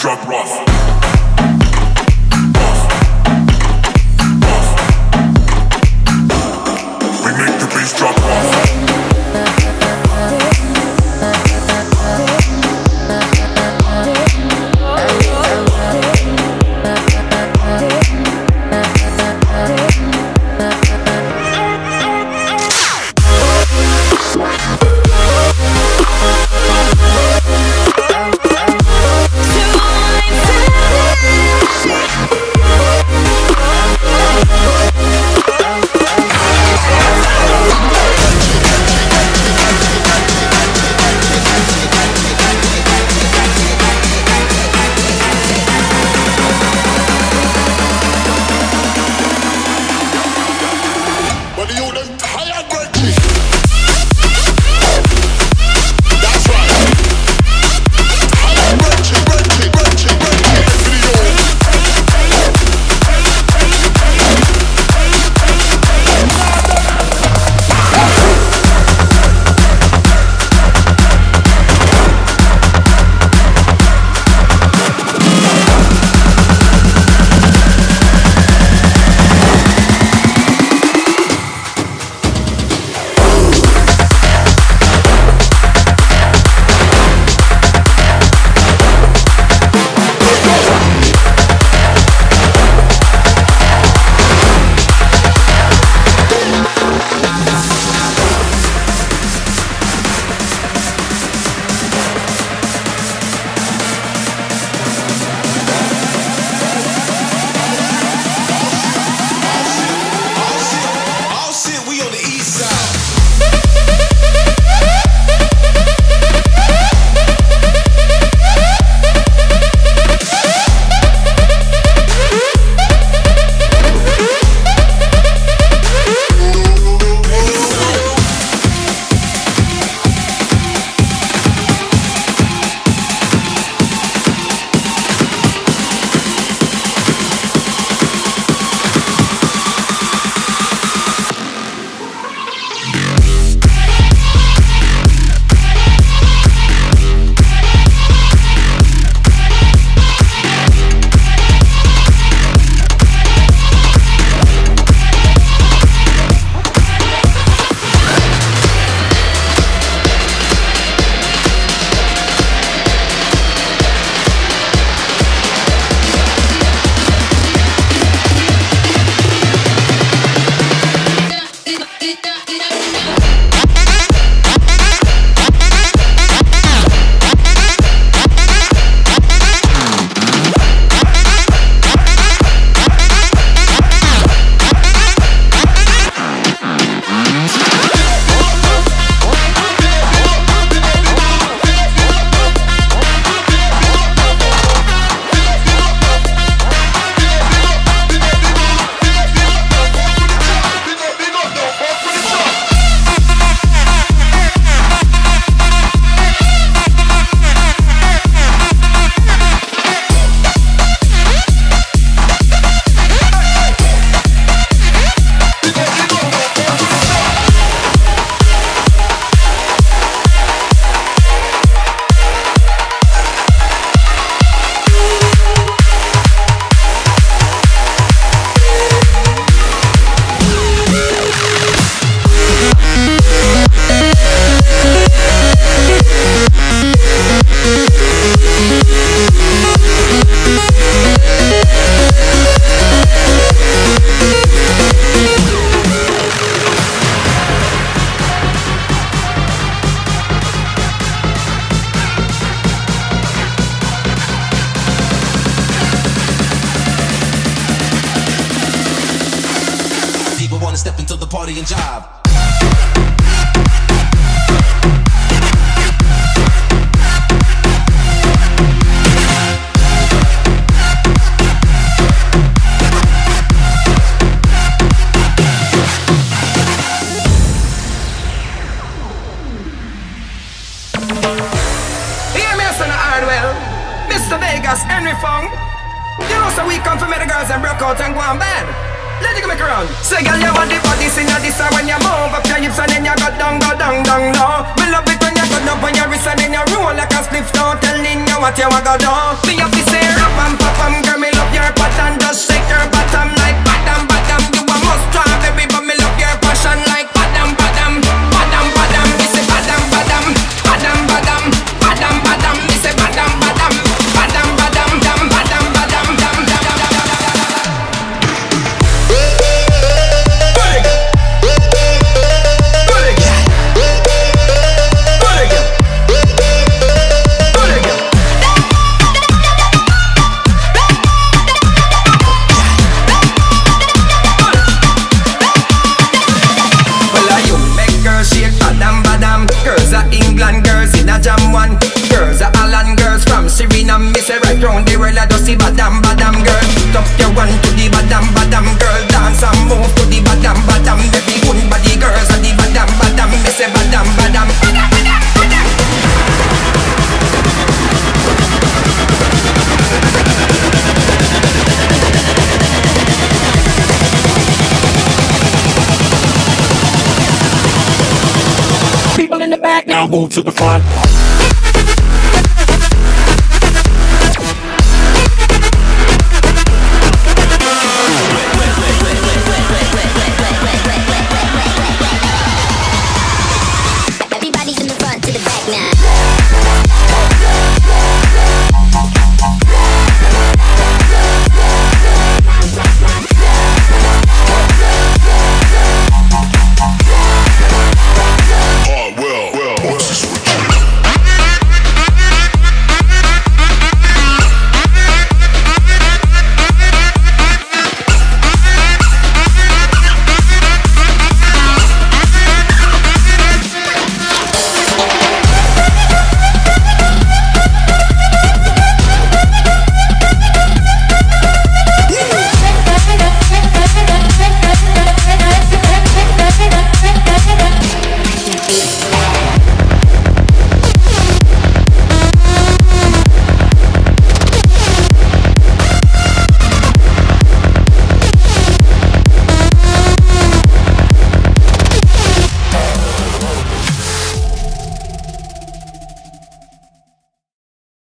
drop rough. Hear me, son of Hardwell. Mr. Vegas, Henry Fong. You know, so we come me the girls and broke out and go on bad. Let go make around. Say, girl, you want the body, sing this song when you move up your hips and then you go down, go down, down low. Me love it when you go down on your wrist and then you roll like a spliff down, telling you what you want go do. Back now move to the front.